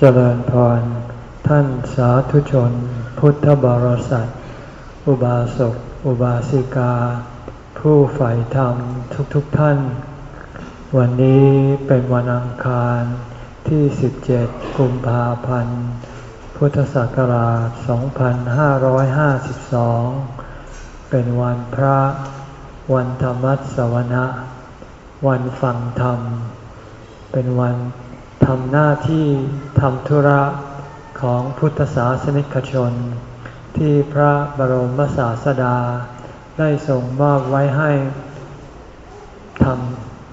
เจริญพร ท่านสาธุชน พุทธบริษัท อุบาสก อุบาสิกา ผู้ใฝ่ธรรมทุกๆทท่าน วันนี้เป็นวันอังคารที่ 17 กุมภาพันธ์ พุทธศักราช 2552 เป็นวันพระ วันธรรมสวนะ วันฟังธรรม เป็นวัน ทำหน้าที่ทำธุระของพุทธศาสนิกชน ที่พระบรมศาสดา ได้ส่งมอบไว้ให้ท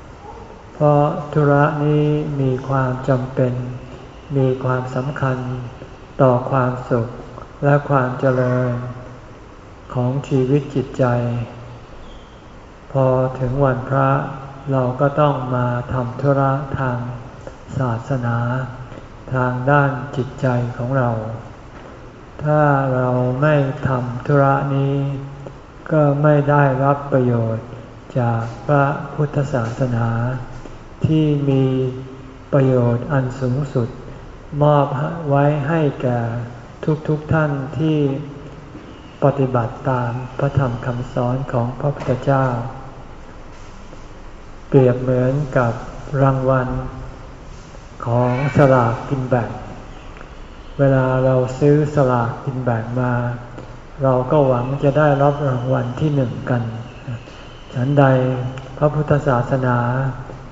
ำเพราะธุระนี้มีความจำเป็น มีความสำคัญต่อความสุขและความเจริญ ของชีวิตจิตใจ พอถึงวันพระเราก็ต้องมาทำธุระทาง ศาสนา ทางด้านจิตใจของเรา ถ้าเราไม่ทำธุระนี้ ก็ไม่ได้รับประโยชน์จากพระพุทธศาสนา ที่มีประโยชน์อันสูงสุด มอบไว้ให้แก่ทุกๆทท่านที่ปฏิบัติตามพระธรรมคำสอนของพระพุทธเจ้า เปรียบเหมือนกับรางวัล ของสลากกินแบ่ง เวลาเราซื้อสลากกินแบ่งมา เราก็หวังจะได้รับรางวัลที่หนึ่งกัน ฉันใดพระพุทธศาสนา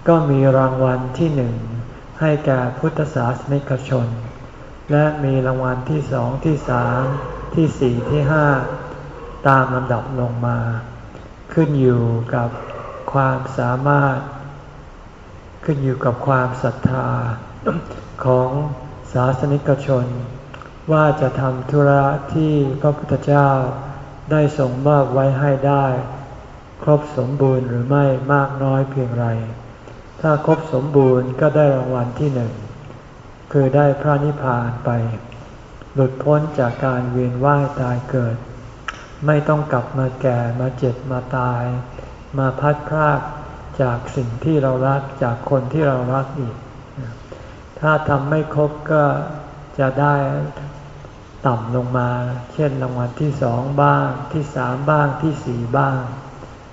ก็มีรางวัลที่หนึ่งให้แก่พุทธศาสนิกชน และมีรางวัลที่สองที่สามที่สี่ที่ห้าตามลำดับลงมา ขึ้นอยู่กับความสามารถ ขึ้นอยู่กับความศรัทธาของศาสนิกชน ว่าจะทำธุระที่พระพุทธเจ้าได้ส่งมอบไว้ให้ได้ ครบสมบูรณ์หรือไม่มากน้อยเพียงไร ถ้าครบสมบูรณ์ก็ได้รางวัลที่หนึ่งคือได้พระนิพพานไป หลุดพ้นจากการเวียนว่ายตายเกิด ไม่ต้องกลับมาแก่มาเจ็บมาตาย มาพัดพราก จากสิ่งที่เรารักจากคนที่เรารักอีก ถ้าทำไม่ครบก็จะได้ต่ำลงมา เช่นรางวัลที่สองบ้างที่สามบ้างที่สี่บ้าง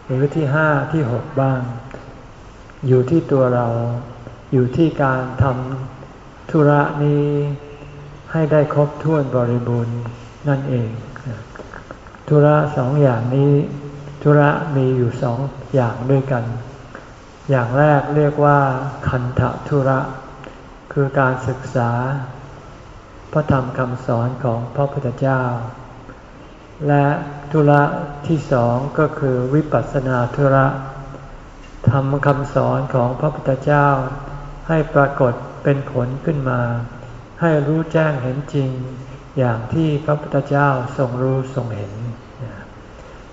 หรือที่ห้าที่หกบ้าง อยู่ที่ตัวเราอยู่ที่การทำธุระนี้ให้ได้ครบถ้วนบริบูรณ์นั่นเอง ธุระสองอย่างนี้ ธุระมีอยู่สองอย่างด้วยกัน อย่างแรกเรียกว่าคันธทุระ คือการศึกษา พระธรรมคำสอนของพระพุทธเจ้า และธุระที่สองก็คือวิปัสสนาธุระทำคำสอนของพระพุทธเจ้า ให้ปรากฏเป็นผลขึ้นมา ให้รู้แจ้งเห็นจริง อย่างที่พระพุทธเจ้าทรงรู้ทรงเห็น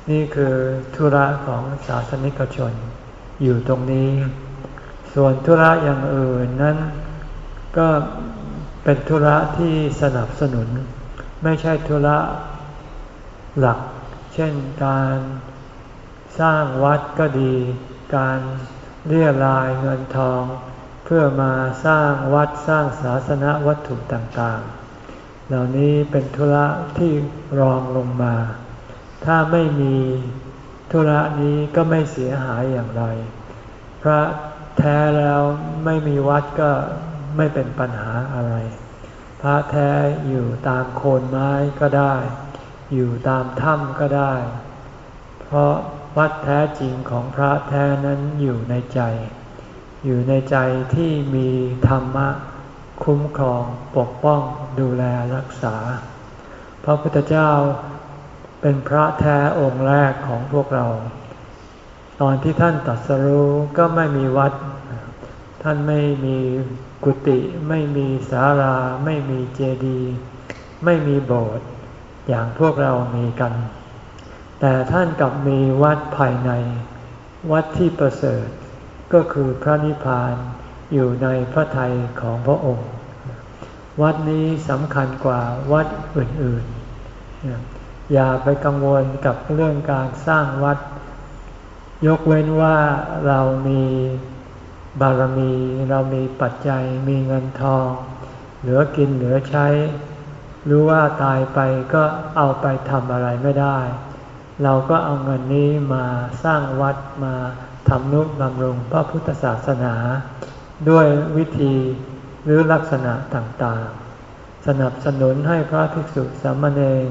นี่คือธุระของศาสนิกชน อยู่ตรงนี้ ส่วนธุระอย่างอื่นนั้น ก็เป็นธุระที่สนับสนุน ไม่ใช่ธุระหลัก เช่นการสร้างวัดก็ดี การเรียรายเงินทอง เพื่อมาสร้างวัดสร้างศาสนวัตถุต่างๆ เหล่านี้เป็นธุระที่รองลงมา ถ้าไม่มี ธุระนี้ก็ไม่เสียหายอย่างไร พระแท้แล้วไม่มีวัดก็ไม่เป็นปัญหาอะไร พระแท้อยู่ตามโคนไม้ก็ได้ อยู่ตามถ้ำก็ได้ เพราะวัดแท้จริงของพระแท้นั้นอยู่ในใจ อยู่ในใจที่มีธรรมะคุ้มครองปกป้องดูแลรักษา พระพุทธเจ้า เป็นพระแท้องค์แรกของพวกเรา ตอนที่ท่านตัดสรู้ก็ไม่มีวัด ท่านไม่มีกุฏิไม่มีศาลา ไม่มีเจดีย์ไม่มีโบสถ์อย่างพวกเรามีกัน แต่ท่านกลับมีวัดภายใน วัดที่ประเสริฐ ก็คือพระนิพพานอยู่ในพระทัยของพระองค์ วัดนี้สำคัญกว่าวัดอื่นๆ อย่าไปกังวลกับเรื่องการสร้างวัด ยกเว้นว่าเรามีบารมีเรามีปัจจัยมีเงินทอง เหลือกินเหลือใช้รู้ว่าตายไปก็เอาไปทำอะไรไม่ได้ เราก็เอาเงินนี้มาสร้างวัดมาทำนุบำรุงพระพุทธศาสนา ด้วยวิธีหรือลักษณะต่างๆ สนับสนุนให้พระภิกษุสามเณร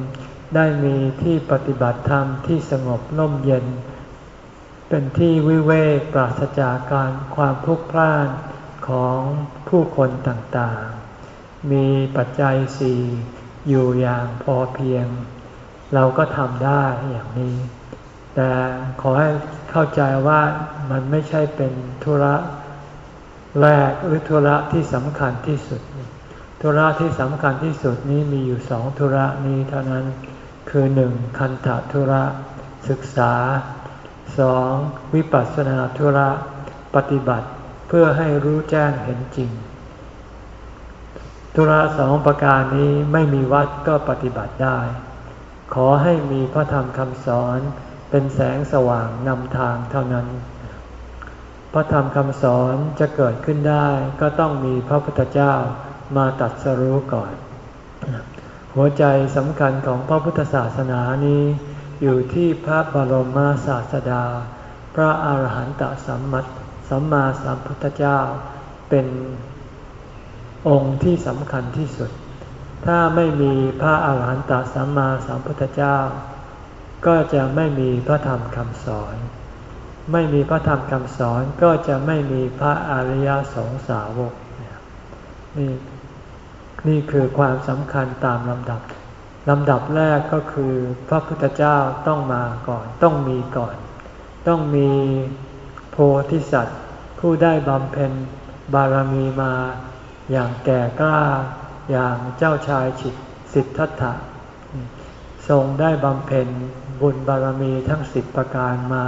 ได้มีที่ปฏิบัติธรรมที่สงบน่มเย็น เป็นที่วิเวกปราศจากการความพลุกพล่านของผู้คนต่างๆ มีปัจจัยสี่อยู่อย่างพอเพียง เราก็ทำได้อย่างนี้ แต่ขอให้เข้าใจว่ามันไม่ใช่เป็นธุระแรกหรือธุระที่สำคัญที่สุด ธุระที่สำคัญที่สุดนี้มีอยู่สองธุระนี้เท่านั้น คือหนึ่งคันธธุระ ศึกษาสองวิปัสสนาธุระ ปฏิบัติเพื่อให้รู้แจ้งเห็นจริง ธุระสองประการนี้ไม่มีวัดก็ปฏิบัติได้ ขอให้มีพระธรรมคำสอนเป็นแสงสว่างนำทางเท่านั้น พระธรรมคำสอนจะเกิดขึ้นได้ก็ต้องมีพระพุทธเจ้ามาตัดสรู้ก่อน หัวใจสำคัญของพระพุทธศาสนานี้ อยู่ที่พระบรมศาสดา พระอาหารหันตสัมมัตสัมมาสัมพุทธเจ้า เป็นองค์ที่สำคัญที่สุด ถ้าไม่มีพระอาหารหันตสัมมาสัมพุทธเจ้า ก็จะไม่มีพระธรรมคำสอน ไม่มีพระธรรมคำสอนก็จะไม่มีพระอริยสงสาวกนี่ นี่คือความสำคัญตามลำดับลำดับแรกก็คือพระพุทธเจ้าต้องมาก่อน ต้องมีก่อน ต้องมีโพธิสัตว์ ผู้ได้บำเพ็ญบารมีมา อย่างแก่กล้า อย่างเจ้าชายฉิดสิทธัตถะทรงได้บำเพ็ญบุญบารมีทั้งสิบประการมา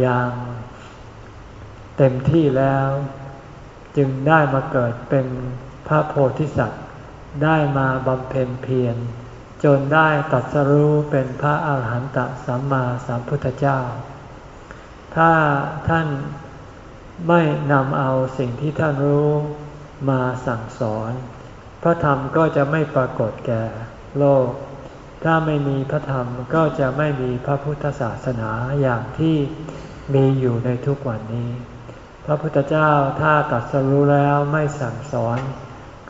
อย่างเต็มที่แล้ว จึงได้มาเกิดเป็นพระโพธิสัตว์ ได้มาบำเพ็ญเพียรจนได้ตัดสรู้เป็นพระอาหารหันตสัมมาสัมพุทธเจ้า ถ้าท่านไม่นำเอาสิ่งที่ท่านรู้มาสั่งสอน พระธรรมก็จะไม่ปรากฏแก่โลก ถ้าไม่มีพระธรรมก็จะไม่มีพระพุทธศาสนาอย่างที่มีอยู่ในทุกวันนี้ พระพุทธเจ้าถ้าตัดสรู้แล้วไม่สั่งสอน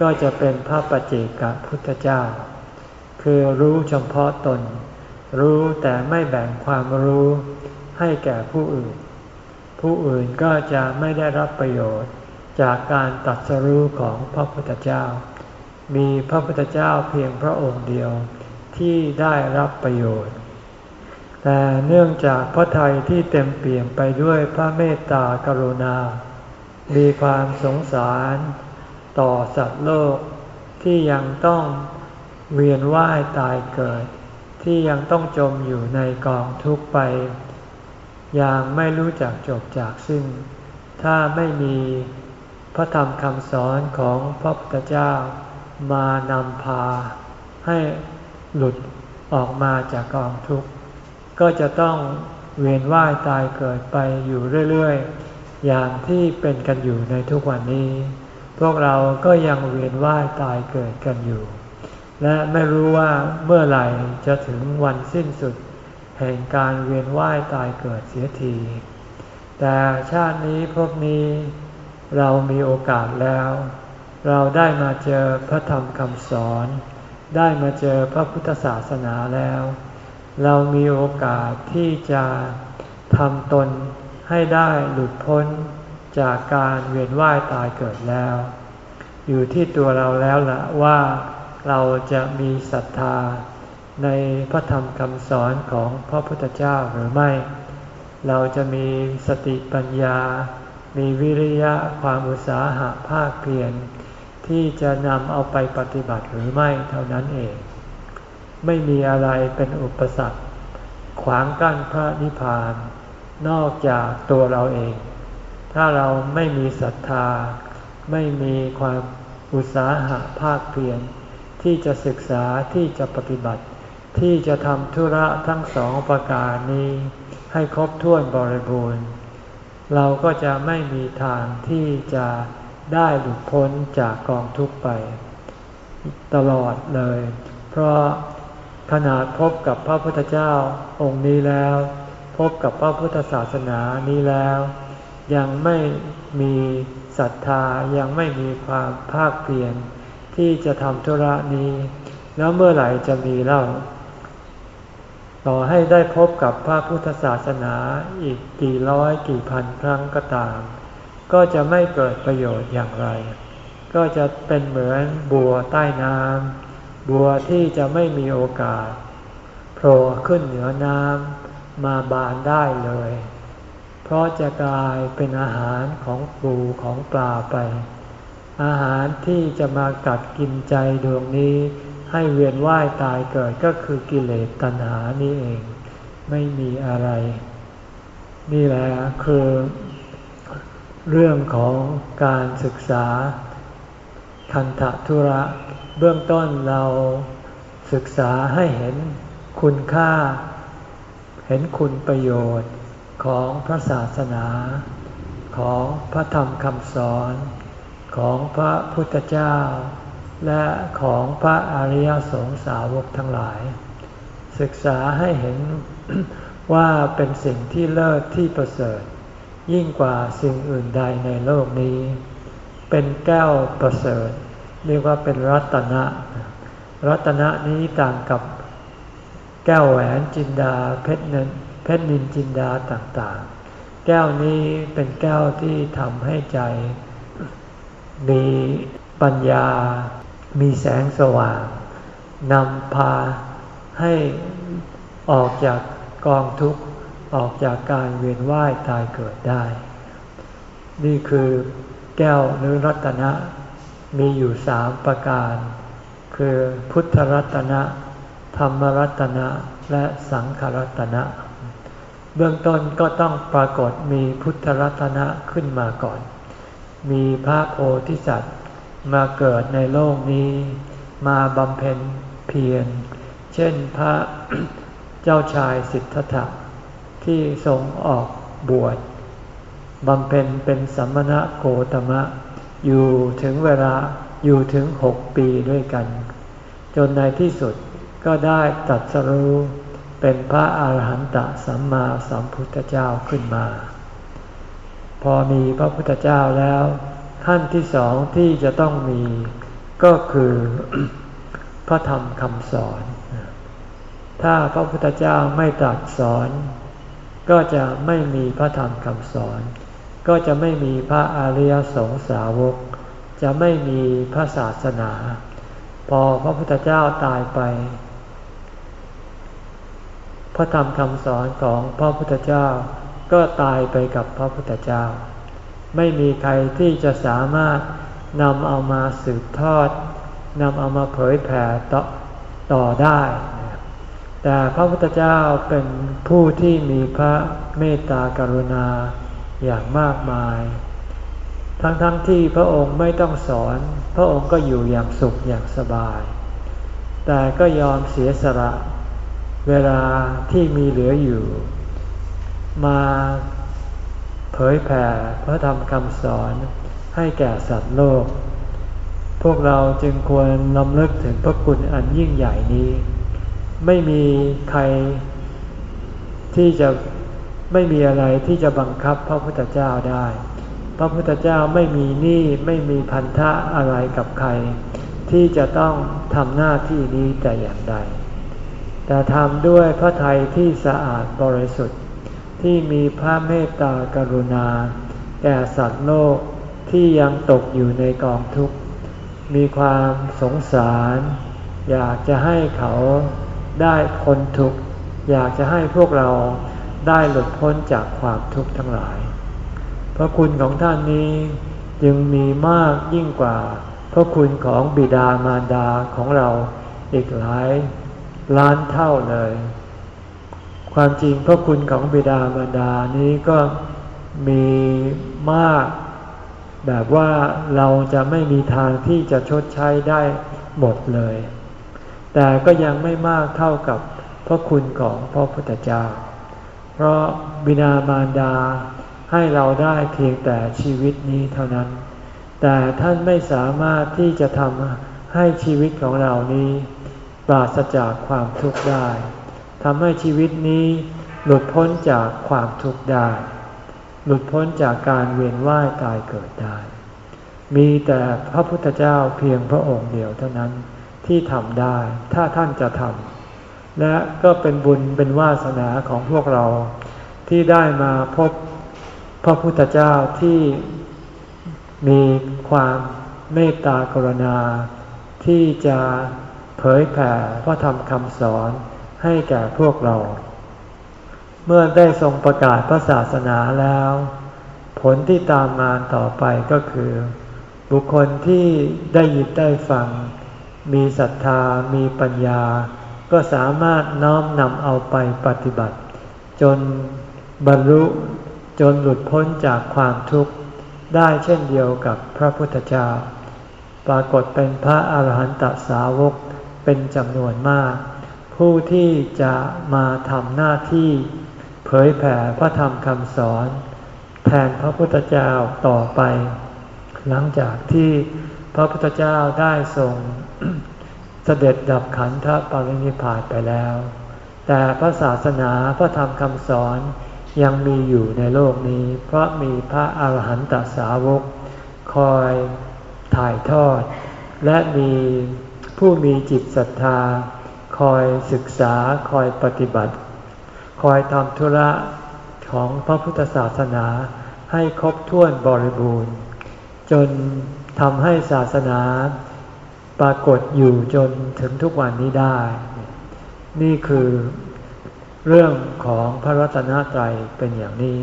ก็จะเป็นพระปัจเจกพุทธเจ้า คือรู้เฉพาะตน รู้แต่ไม่แบ่งความรู้ให้แก่ผู้อื่น ผู้อื่นก็จะไม่ได้รับประโยชน์ จากการตัดสรู้ของพระพุทธเจ้า มีพระพุทธเจ้าเพียงพระองค์เดียวที่ได้รับประโยชน์ แต่เนื่องจากพระทัยที่เต็มเปี่ยมไปด้วยพระเมตตากรุณา มีความสงสาร ต่อสัตว์โลก ที่ยังต้องเวียนว่ายตายเกิด ที่ยังต้องจมอยู่ในกองทุกข์ไป อย่างไม่รู้จักจบจากสิ้น ถ้าไม่มีพระธรรมคำสอนของพระพุทธเจ้ามานำพา ให้หลุดออกมาจากกองทุกข์ ก็จะต้องเวียนว่ายตายเกิดไปอยู่เรื่อย ๆ อย่างที่เป็นกันอยู่ในทุกวันนี้ วกเราก็ยังเวียนว่ายตายเกิดกันอยู่ และไม่รู้ว่าเมื่อไหร่จะถึงวันสิ้นสุด แห่งการเวียนว่ายตายเกิดเสียที แต่ชาตินี้พวกนี้เรามีโอกาสแล้ว เราได้มาเจอพระธรรมคำสอน ได้มาเจอพระพุทธศาสนาแล้ว เรามีโอกาสที่จะทำตนให้ได้หลุดพ้น จากการเวียนว่ายตายเกิดแล้ว อยู่ที่ตัวเราแล้วละว่าเราจะมีศรัทธาในพระธรรมคำสอนของพระพุทธเจ้าหรือไม่ เราจะมีสติปัญญา มีวิริยะความอุตสาหะภาคเพียรที่จะนำเอาไปปฏิบัติหรือไม่เท่านั้นเอง ไม่มีอะไรเป็นอุปสรรค ขวางกั้นพระนิพพาน นอกจากตัวเราเอง ถ้าเราไม่มีศรัทธา ไม่มีความอุตสาหะภาคเพียรที่จะศึกษาที่จะปฏิบัติ ที่จะทำธุระทั้งสองประการนี้ ให้ครบถ้วนบริบูรณ์ เราก็จะไม่มีทางที่จะได้หลุดพ้นจากกองทุกข์ไป ตลอดเลย เพราะขนาดพบกับพระพุทธเจ้าองค์นี้แล้ว พบกับพระพุทธศาสนานี้แล้ว ยังไม่มีศรัทธายังไม่มีความภาคเพียรที่จะทำธุระนี้ แล้วเมื่อไหร่จะมีเล่า ต่อให้ได้พบกับพระพุทธศาสนาอีกกี่ร้อยกี่พันครั้งก็ตาม ก็จะไม่เกิดประโยชน์อย่างไร ก็จะเป็นเหมือนบัวใต้น้ำบัวที่จะไม่มีโอกาสโผล่ขึ้นเหนือน้ำมาบานได้เลย เพราะจะกลายเป็นอาหารของปูของปลาไป อาหารที่จะมากัดกินใจดวงนี้ ให้เวียนว่ายตายเกิดก็คือกิเลสตัณหานี่เอง ไม่มีอะไร นี่แหละคือเรื่องของการศึกษาคันธทุระ เบื้องต้นเราศึกษาให้เห็นคุณค่า เห็นคุณประโยชน์ ของพระศาสนา ของพระธรรมคำสอน ของพระพุทธเจ้า และของพระอริยสงสาวกทั้งหลาย ศึกษาให้เห็นว่าเป็นสิ่งที่เลิศที่ประเสริฐ ยิ่งกว่าสิ่งอื่นใดในโลกนี้ เป็นแก้วประเสริฐ เรียกว่าเป็นรัตนะ รัตนะนี้ต่างกับแก้วแหวนจินดาเพชรเนิน เพชรนินจินดาต่างๆ แก้วนี้เป็นแก้วที่ทำให้ใจ มีปัญญา มีแสงสว่างนำพาให้ออกจากกองทุกข์ออกจากการเวียนว่ายตายเกิดได้ นี่คือแก้วหรือรัตนะมีอยู่สามประการ คือพุทธรัตนะ ธรรมรัตนะ และสังขรัตนะ เบื้องต้นก็ต้องปรากฏมีพุทธรัตนะขึ้นมาก่อน มีพระโพธิสัตว์มาเกิดในโลกนี้ มาบำเพ็ญเพียร เช่นพระเจ้าชายสิทธัตถะที่ทรงออกบวชบำเพ็ญเป็นสัมมณะโกตมะ อยู่ถึงเวลาอยู่ถึงหกปีด้วยกัน จนในที่สุดก็ได้ตัดสรู้ เป็นพระอาหารหันตสัมมาสัมพุทธเจ้าขึ้นมา พอมีพระพุทธเจ้าแล้ว ขั้นที่สองที่จะต้องมีก็คือพระธรรมคำสอน ถ้าพระพุทธเจ้าไม่ตรัสสอน ก็จะไม่มีพระธรรมคำสอน ก็จะไม่มีพระอริยสงสาวก จะไม่มีพระศาสนา พอพระพุทธเจ้าตายไป พระธรรมคำสอนของพระพุทธเจ้า ก็ตายไปกับพระพุทธเจ้า ไม่มีใครที่จะสามารถนำเอามาสืบทอดนำเอามาเผยแผ่ต่อต่อได้ แต่พระพุทธเจ้าเป็นผู้ที่มีพระเมตตากรุณาอย่างมากมาย ทั้งๆทที่พระองค์ไม่ต้องสอน พระองค์ก็อยู่อย่างสุขอย่างสบาย แต่ก็ยอมเสียสละ เวลาที่มีเหลืออยู่ มาเผยแผ่พระธรรมคำสอนให้แก่สัตว์โลก พวกเราจึงควรนำลึกถึงพระคุณอันยิ่งใหญ่นี้ ไม่มีใครที่จะไม่มีอะไรที่จะบังคับพระพุทธเจ้าได้ พระพุทธเจ้าไม่มีหนี้ไม่มีพันธะอะไรกับใคร ที่จะต้องทำหน้าที่นี้แต่อย่างใด แต่ทำด้วยพระทัยที่สะอาดบริสุทธิ์ ที่มีพระเมตตากรุณา แก่สัตว์โลกที่ยังตกอยู่ในกองทุกข์ มีความสงสาร อยากจะให้เขาได้พ้นทุกข์ อยากจะให้พวกเราได้หลุดพ้นจากความทุกข์ทั้งหลาย พระคุณของท่านนี้จึงมีมากยิ่งกว่า พระคุณของบิดามารดาของเราอีกหลาย ล้านเท่าเลย ความจริงพระคุณของบิดามารดานี้ก็มีมากแบบว่าเราจะไม่มีทางที่จะชดใช้ได้หมดเลย แต่ก็ยังไม่มากเท่ากับพระคุณของพระพุทธเจ้า เพราะบิดามารดาให้เราได้เพียงแต่ชีวิตนี้เท่านั้น แต่ท่านไม่สามารถที่จะทำให้ชีวิตของเรานี้ ปราศจากความทุกข์ได้ทำให้ชีวิตนี้หลุดพ้นจากความทุกข์ได้ หลุดพ้นจากการเวียนว่ายตายเกิดได้ มีแต่พระพุทธเจ้าเพียงพระองค์เดียวเท่านั้นที่ทำได้ ถ้าท่านจะทำและก็เป็นบุญเป็นวาสนาของพวกเราที่ได้มาพบพระพุทธเจ้าที่มีความเมตตากรุณาที่จะ เผยแผ่พระธรรมคำสอนให้แก่พวกเรา เมื่อได้ทรงประกาศพระศาสนาแล้ว ผลที่ตามมาต่อไปก็คือ บุคคลที่ได้ยินได้ฟัง มีศรัทธามีปัญญา ก็สามารถน้อมนำเอาไปปฏิบัติ จนบรรลุจนหลุดพ้นจากความทุกข์ได้เช่นเดียวกับพระพุทธเจ้า ปรากฏเป็นพระอาหารหันตสาวก เป็นจำนวนมาก ผู้ที่จะมาทำหน้าที่ เผยแผ่พระธรรมคำสอน แทนพระพุทธเจ้าต่อไป หลังจากที่พระพุทธเจ้าได้ทรงเสด็จดับขันธปรินิพานไปแล้ว แต่พระศาสนาพระธรรมคำสอนยังมีอยู่ในโลกนี้ เพราะมีพระอาหารหันตสาวก คอยถ่ายทอด และมี ผู้มีจิตศรัทธา คอยศึกษาคอยปฏิบัติ คอยทำธุระของพระพุทธศาสนาให้ครบถ้วนบริบูรณ์ จนทำให้ศาสนาปรากฏอยู่จนถึงทุกวันนี้ได้ นี่คือเรื่องของพระรัตนตรัยเป็นอย่างนี้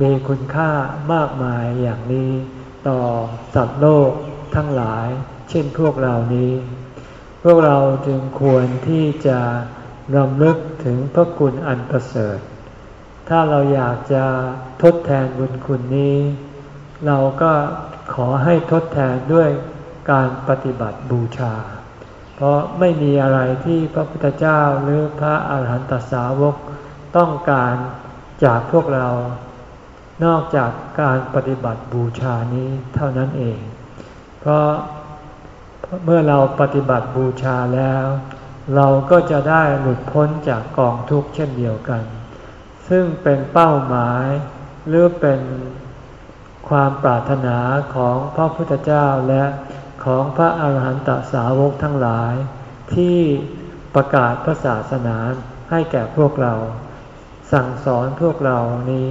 มีคุณค่ามากมายอย่างนี้ ต่อสัตว์โลกทั้งหลาย เช่นพวกเรานี้ พวกเราจึงควรที่จะรำลึกถึงพระคุณอันประเสริฐ ถ้าเราอยากจะทดแทนบุญคุณนี้ เราก็ขอให้ทดแทนด้วยการปฏิบัติบูชา เพราะไม่มีอะไรที่พระพุทธเจ้าหรือพระอาหารหันตสาวกต้องการจากพวกเรา นอกจากการปฏิบัติบูชานี้เท่านั้นเอง เพราะ เมื่อเราปฏิบัติบูชาแล้ว เราก็จะได้หลุดพ้นจากกองทุกข์เช่นเดียวกัน ซึ่งเป็นเป้าหมายหรือเป็นความปรารถนาของพระพุทธเจ้าและของพระอาหารหันตสาวกทั้งหลาย ที่ประกาศพระศาสนาให้แก่พวกเรา สั่งสอนพวกเรานี้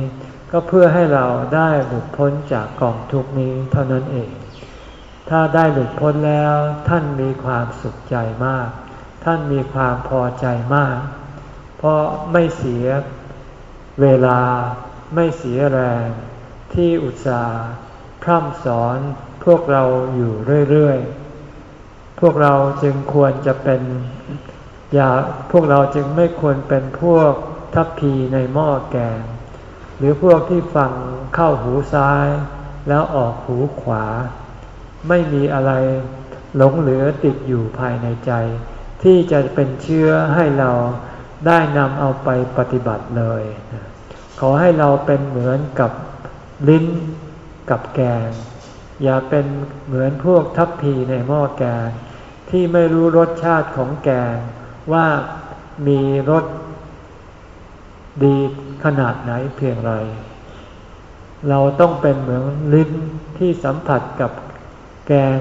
ก็เพื่อให้เราได้หลุดพ้นจากกองทุกนี้เท่านั้นเอง ถ้าได้หลุดพ้นแล้ว ท่านมีความสุขใจมาก ท่านมีความพอใจมาก เพราะไม่เสียเวลาไม่เสียแรง ที่อุตส่าห์พร่ำสอนพวกเราอยู่เรื่อยๆ พวกเราจึงควรจะเป็น อย่าพวกเราจึงไม่ควรเป็นพวกทัพพีในหม้อแกง หรือพวกที่ฟังเข้าหูซ้าย แล้วออกหูขวา ไม่มีอะไรหลงเหลือติดอยู่ภายในใจ ที่จะเป็นเชื้อให้เราได้นำเอาไปปฏิบัติเลย ขอให้เราเป็นเหมือนกับลิ้นกับแกง อย่าเป็นเหมือนพวกทัพพีในหม้อแกง ที่ไม่รู้รสชาติของแกง ว่ามีรสดีขนาดไหนเพียงไร เราต้องเป็นเหมือนลิ้นที่สัมผัสกับ แกง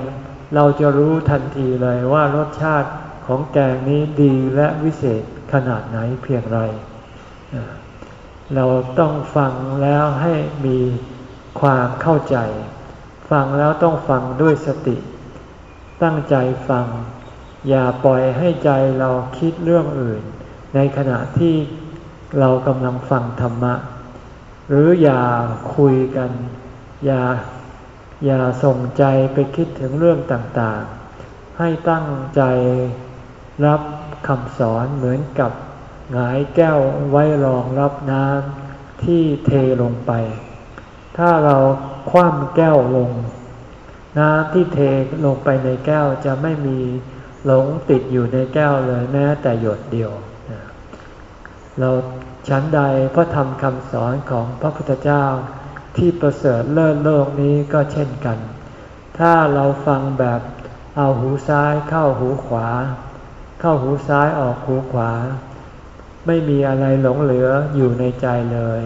เราจะรู้ทันทีเลยว่ารสชาติของแกงนี้ดีและวิเศษขนาดไหนเพียงไร เราต้องฟังแล้วให้มีความเข้าใจ ฟังแล้วต้องฟังด้วยสติ ตั้งใจฟัง อย่าปล่อยให้ใจเราคิดเรื่องอื่น ในขณะที่เรากำลังฟังธรรมะ หรืออย่าคุยกัน อย่า อย่าส่งใจไปคิดถึงเรื่องต่างๆ ให้ตั้งใจรับคำสอนเหมือนกับหงายแก้วไว้รองรับน้ำที่เทลงไป ถ้าเราคว่ำแก้วลง น้ำที่เทลงไปในแก้วจะไม่มีหลงติดอยู่ในแก้วเลยแม้แต่หยดเดียว เราชั้นใดพระธรรมคำสอนของพระพุทธเจ้า ที่ประเสริฐเลิศโลกนี้ก็เช่นกัน ถ้าเราฟังแบบเอาหูซ้ายเข้าหูขวา เข้าหูซ้ายออกหูขวา ไม่มีอะไรหลงเหลืออยู่ในใจเลย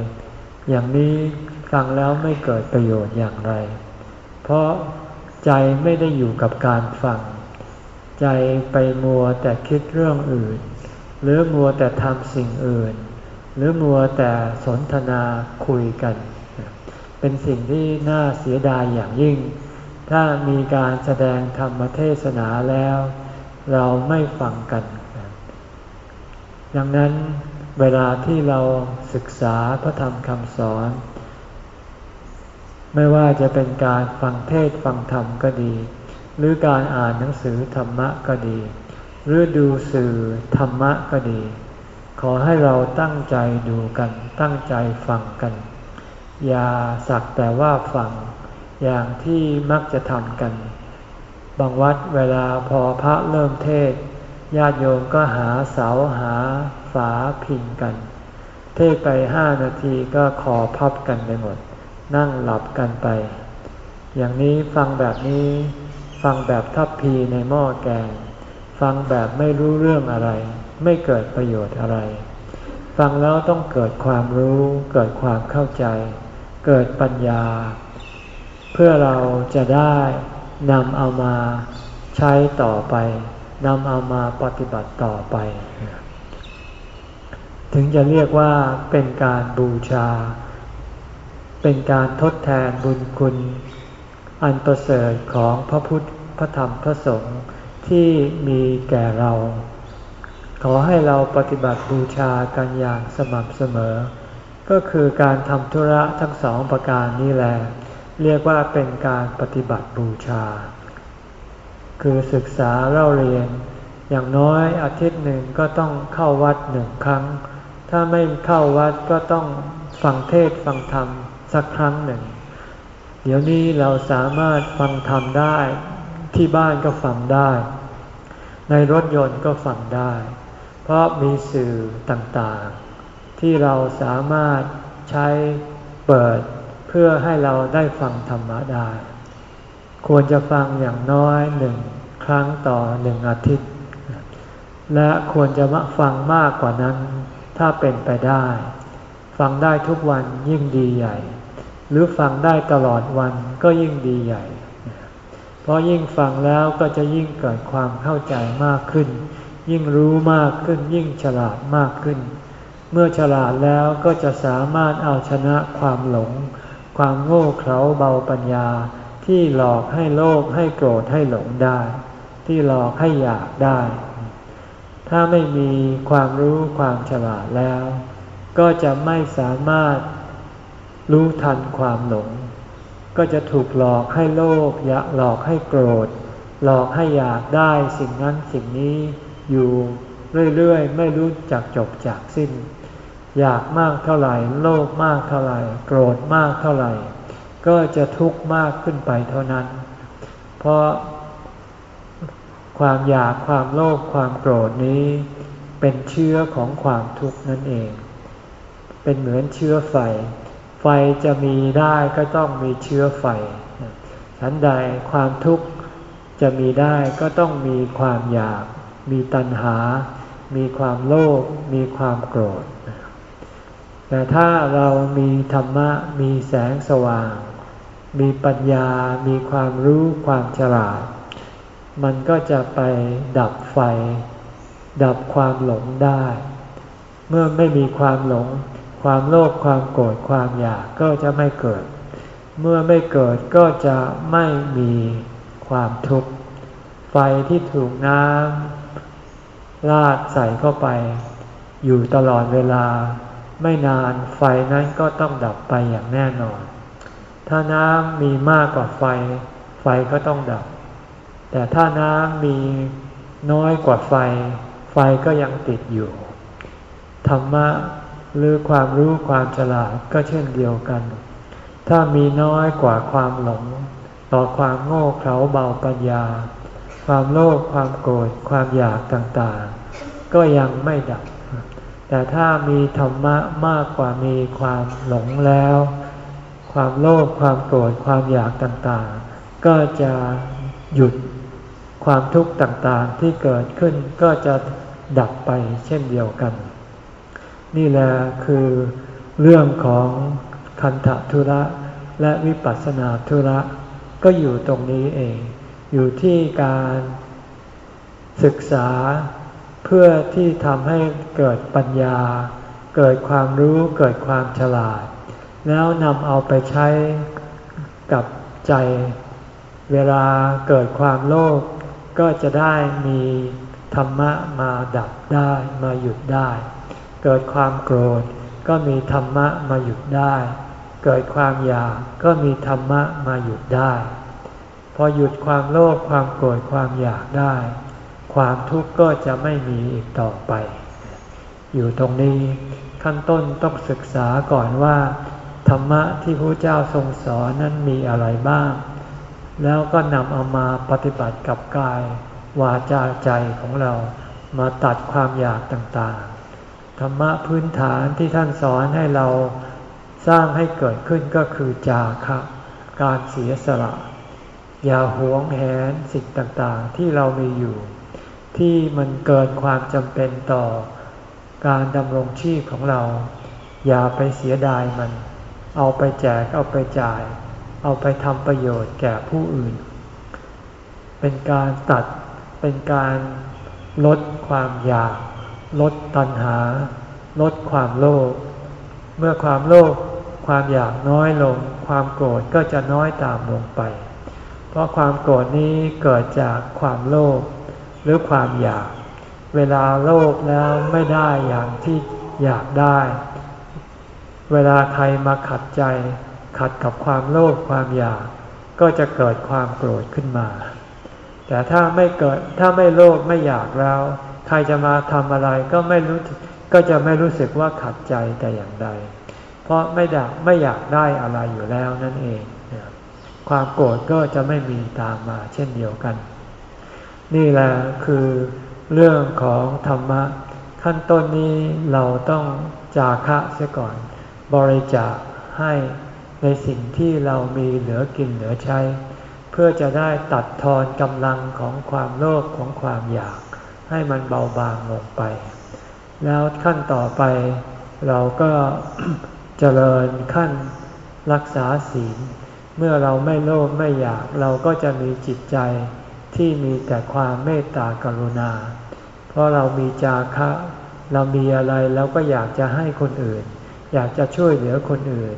อย่างนี้ฟังแล้วไม่เกิดประโยชน์อย่างไร เพราะใจไม่ได้อยู่กับการฟัง ใจไปมัวแต่คิดเรื่องอื่น หรือมัวแต่ทำสิ่งอื่น หรือมัวแต่สนทนาคุยกัน เป็นสิ่งที่น่าเสียดายอย่างยิ่ง ถ้ามีการแสดงธรรมเทศนาแล้ว เราไม่ฟังกัน ดังนั้นเวลาที่เราศึกษาพระธรรมคำสอน ไม่ว่าจะเป็นการฟังเทศฟังธรรมก็ดี หรือการอ่านหนังสือธรรมะก็ดี หรือดูสื่อธรรมะก็ดี ขอให้เราตั้งใจดูกันตั้งใจฟังกัน อย่าสักแต่ว่าฟังอย่างที่มักจะทำกัน บางวัดเวลาพอพระเริ่มเทศ ญาติโยมก็หาเสาหาฝาพิงกัน เทศไปห้านาทีก็คอพับกันไปหมด นั่งหลับกันไป อย่างนี้ฟังแบบนี้ฟังแบบทับพีในหม้อแกง ฟังแบบไม่รู้เรื่องอะไร ไม่เกิดประโยชน์อะไร ฟังแล้วต้องเกิดความรู้ เกิดความเข้าใจ เกิดปัญญา เพื่อเราจะได้นำเอามาใช้ต่อไปนำเอามาปฏิบัติต่อไป ถึงจะเรียกว่าเป็นการบูชา เป็นการทดแทนบุญคุณ อันประเสริฐของพระพุทธพระธรรมพระสงฆ์ที่มีแก่เรา ขอให้เราปฏิบัติบูชากันอย่างสม่ำเสมอ ก็คือการทำธุระทั้งสองประการนี้แหละเรียกว่าเป็นการปฏิบัติบูชา คือศึกษาเล่าเรียน อย่างน้อยอาทิตย์หนึ่งก็ต้องเข้าวัดหนึ่งครั้ง ถ้าไม่เข้าวัดก็ต้องฟังเทศฟังธรรมสักครั้งหนึ่ง เดี๋ยวนี้เราสามารถฟังธรรมได้ที่บ้านก็ฟังได้ ในรถยนต์ก็ฟังได้ เพราะมีสื่อต่างๆ ที่เราสามารถใช้เปิดเพื่อให้เราได้ฟังธรรมะได้ ควรจะฟังอย่างน้อยหนึ่งครั้งต่อหนึ่งอาทิตย์ และควรจะมาฟังมากกว่านั้นถ้าเป็นไปได้ ฟังได้ทุกวันยิ่งดีใหญ่ หรือฟังได้ตลอดวันก็ยิ่งดีใหญ่ เพราะยิ่งฟังแล้วก็จะยิ่งเกิดความเข้าใจมากขึ้น ยิ่งรู้มากขึ้นยิ่งฉลาดมากขึ้น เมื่อฉลาดแล้วก็จะสามารถเอาชนะความหลง ความโง่เขลาเบาปัญญา ที่หลอกให้โลภให้โกรธให้หลงได้ ที่หลอกให้อยากได้ ถ้าไม่มีความรู้ความฉลาดแล้ว ก็จะไม่สามารถรู้ทันความหลง ก็จะถูกหลอกให้โลภอยากหลอกให้โกรธ หลอกให้อยากได้สิ่งนั้นสิ่งนี้อยู่เรื่อยๆ ไม่รู้จักจบจากสิ้น อยากมากเท่าไหร่ โลภมากเท่าไหร่ โกรธมากเท่าไหร่ ก็จะทุกข์มากขึ้นไปเท่านั้น เพราะความอยากความโลภความโกรธนี้ เป็นเชื้อของความทุกข์นั่นเอง เป็นเหมือนเชื้อไฟ ไฟจะมีได้ก็ต้องมีเชื้อไฟฉันใดความทุกข์จะมีได้ก็ต้องมีความอยาก มีตัณหา มีความโลภมีความโกรธ แต่ถ้าเรามีธรรมะมีแสงสว่าง มีปัญญา มีความรู้ความฉลาด มันก็จะไปดับไฟ ดับความหลงได้ เมื่อไม่มีความหลง ความโลภความโกรธความอยากก็จะไม่เกิด เมื่อไม่เกิดก็จะไม่มีความทุกข์ไฟที่ถูกน้ำลาดใส่เข้าไป อยู่ตลอดเวลา ไม่นานไฟนั้นก็ต้องดับไปอย่างแน่นอน ถ้าน้ำมีมากกว่าไฟ ไฟก็ต้องดับ แต่ถ้าน้ำมีน้อยกว่าไฟ ไฟก็ยังติดอยู่ ธรรมะหรือความรู้ความฉลาดก็เช่นเดียวกัน ถ้ามีน้อยกว่าความหลง ต่อความโง่เขลาเบาปัญญา ความโลภความโกรธความอยากต่างๆ ก็ยังไม่ดับ แต่ถ้ามีธรรมะมากกว่ามีความหลงแล้ว ความโลภความโกรธความอยากต่างๆ ก็จะหยุดความทุกข์ต่างๆที่เกิดขึ้นก็จะดับไปเช่นเดียวกัน นี่แหละคือเรื่องของคันธทุระและวิปัสสนาธุระก็อยู่ตรงนี้เอง อยู่ที่การศึกษา เพื่อที่ทำให้เกิดปัญญา เกิดความรู้เกิดความฉลาด แล้วนำเอาไปใช้กับใจ เวลาเกิดความโลภก็จะได้มีธรรมะมาดับได้มาหยุดได้ เกิดความโกรธก็มีธรรมะมาหยุดได้ เกิดความอยากก็มีธรรมะมาหยุดได้ พอหยุดความโลภความโกรธความอยากได้ ความทุกข์ก็จะไม่มีอีกต่อไป อยู่ตรงนี้ขั้นต้นต้องศึกษาก่อนว่า ธรรมะที่พระเจ้าทรงสอนนั้นมีอะไรบ้าง แล้วก็นำเอามาปฏิบัติกับกาย วาจาใจของเรามาตัดความอยากต่างๆ ธรรมะพื้นฐานที่ท่านสอนให้เราสร้างให้เกิดขึ้นก็คือจาคะการเสียสละ อย่าหวงแหนสิ่งต่างๆ ที่เรามีอยู่ ที่มันเกินความจำเป็นต่อการดำรงชีพของเรา อย่าไปเสียดายมัน เอาไปแจกเอาไปจ่าย เอาไปทำประโยชน์แก่ผู้อื่น เป็นการตัดเป็นการลดความอยาก ลดตัณหา ลดความโลภเมื่อความโลภความอยากน้อยลง ความโกรธก็จะน้อยตามลงไป เพราะความโกรธนี้เกิดจากความโลภ หรือความอยาก เวลาโลภแล้วไม่ได้อย่างที่อยากได้ เวลาใครมาขัดใจ ขัดกับความโลภความอยาก ก็จะเกิดความโกรธขึ้นมา แต่ถ้าไม่เกิดถ้าไม่โลภไม่อยากแล้ว ใครจะมาทำอะไรก็ไม่รู้ก็จะไม่รู้สึกว่าขัดใจแต่อย่างใด เพราะไม่อยากไม่อยากได้อะไรอยู่แล้วนั่นเอง ความโกรธก็จะไม่มีตามมาเช่นเดียวกัน นี่แหละคือเรื่องของธรรมะ ขั้นต้นนี้เราต้องจาคะเสียก่อน บริจาคให้ในสิ่งที่เรามีเหลือกินเหลือใช้ เพื่อจะได้ตัดทอนกำลังของความโลภของความอยาก ให้มันเบาบางลงไป แล้วขั้นต่อไปเราก็เจริญขั้นรักษาศีล เมื่อเราไม่โลภไม่อยากเราก็จะมีจิตใจ ที่มีแต่ความเมตตากรุณา เพราะเรามีจาคะ เรามีอะไรเราก็อยากจะให้คนอื่น อยากจะช่วยเหลือคนอื่น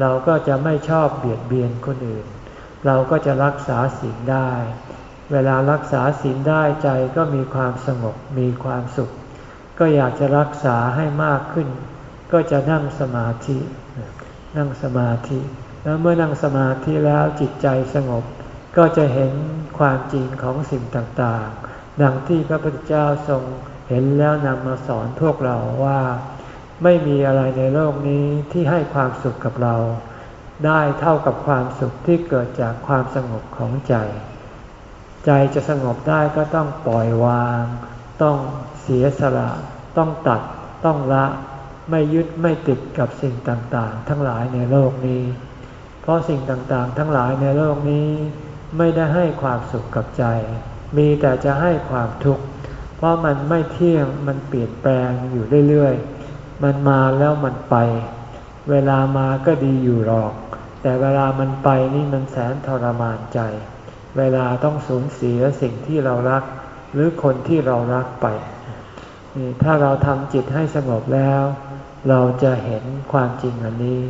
เราก็จะไม่ชอบเบียดเบียนคนอื่น เราก็จะรักษาศีลได้ เวลารักษาศีลได้ใจก็มีความสงบมีความสุข ก็อยากจะรักษาให้มากขึ้น ก็จะนั่งสมาธิ นั่งสมาธิ แล้วเมื่อนั่งสมาธิแล้วจิตใจสงบก็จะเห็น ความจริงของสิ่งต่างๆ ดังที่พระพุทธเจ้าทรงเห็นแล้วนำมาสอนพวกเราว่า ไม่มีอะไรในโลกนี้ที่ให้ความสุขกับเรา ได้เท่ากับความสุขที่เกิดจากความสงบของใจ ใจจะสงบได้ก็ต้องปล่อยวาง ต้องเสียสละ ต้องตัด ต้องละไม่ยึดไม่ติดกับสิ่งต่างๆ ทั้งหลายในโลกนี้ เพราะสิ่งต่างๆ ทั้งหลายในโลกนี้ ไม่ได้ให้ความสุขกับใจ มีแต่จะให้ความทุกข์ เพราะมันไม่เที่ยง มันเปลี่ยนแปลงอยู่เรื่อยๆ มันมาแล้วมันไป เวลามาก็ดีอยู่หรอก แต่เวลามันไปนี่มันแสนทรมานใจ เวลาต้องสูญเสียสิ่งที่เรารัก หรือคนที่เรารักไป ถ้าเราทำจิตให้สงบแล้ว เราจะเห็นความจริงอันนี้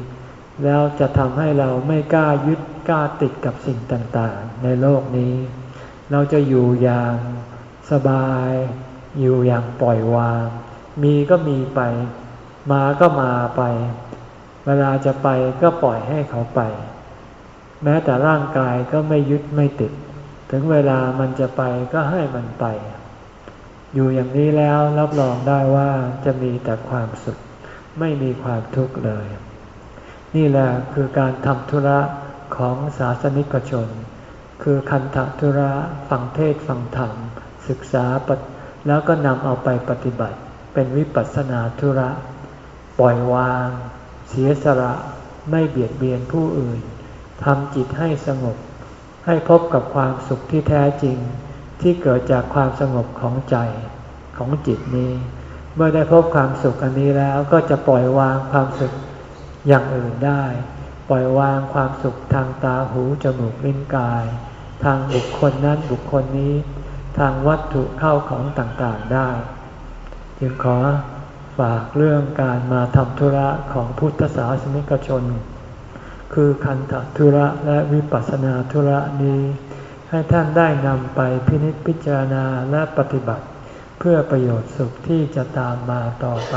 แล้วจะทำให้เราไม่กล้ายึด กล้าติดกับสิ่งต่างๆ ในโลกนี้ เราจะอยู่อย่างสบาย อยู่อย่างปล่อยวาง มีก็มีไป มาก็มาไป เวลาจะไปก็ปล่อยให้เขาไป แม้แต่ร่างกายก็ไม่ยึดไม่ติด ถึงเวลามันจะไปก็ให้มันไป อยู่อย่างนี้แล้วรับรองได้ว่าจะมีแต่ความสุข ไม่มีความทุกข์เลย นี่แหละคือการทำธุระ ของศาสนิกชน คือคันธธุระฟังเทศฟังธรรม ศึกษาแล้วก็นำเอาไปปฏิบัติ เป็นวิปัสสนาธุระ ปล่อยวาง เสียสละไม่เบียดเบียนผู้อื่นทำจิตให้สงบ ให้พบกับความสุขที่แท้จริง ที่เกิดจากความสงบของใจของจิตนี้ เมื่อได้พบความสุขอันนี้แล้วก็จะปล่อยวางความสุขอย่างอื่นได้ ปล่อยวางความสุขทางตาหูจมูกลิ้นกาย ทางบุคคลนั้นบุคคลนี้ ทางวัตถุเข้าของต่างๆได้ จึงขอฝากเรื่องการมาทำธุระของพุทธศาสนิกชน คือคันธธุระและวิปัสสนาธุระนี้ ให้ท่านได้นำไปพินิจพิจารณาและปฏิบัติ เพื่อประโยชน์สุขที่จะตามมาต่อไป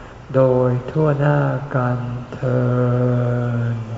โดยทั่วหน้ากันเธอ